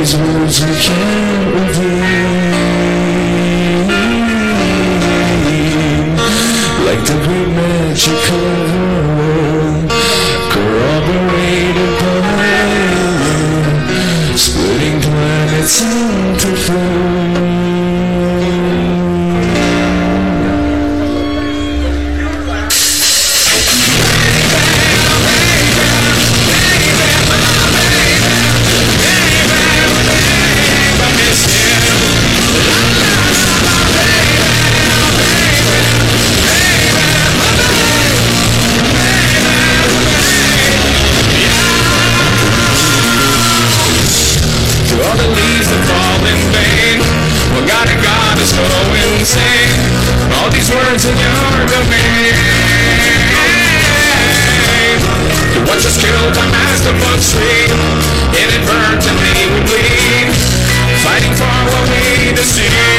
these words I can't redeem Like the great magical sing all these words in your domain. You watch us kill time as the books read. Inadvertently we bleed, fighting for what we deceive.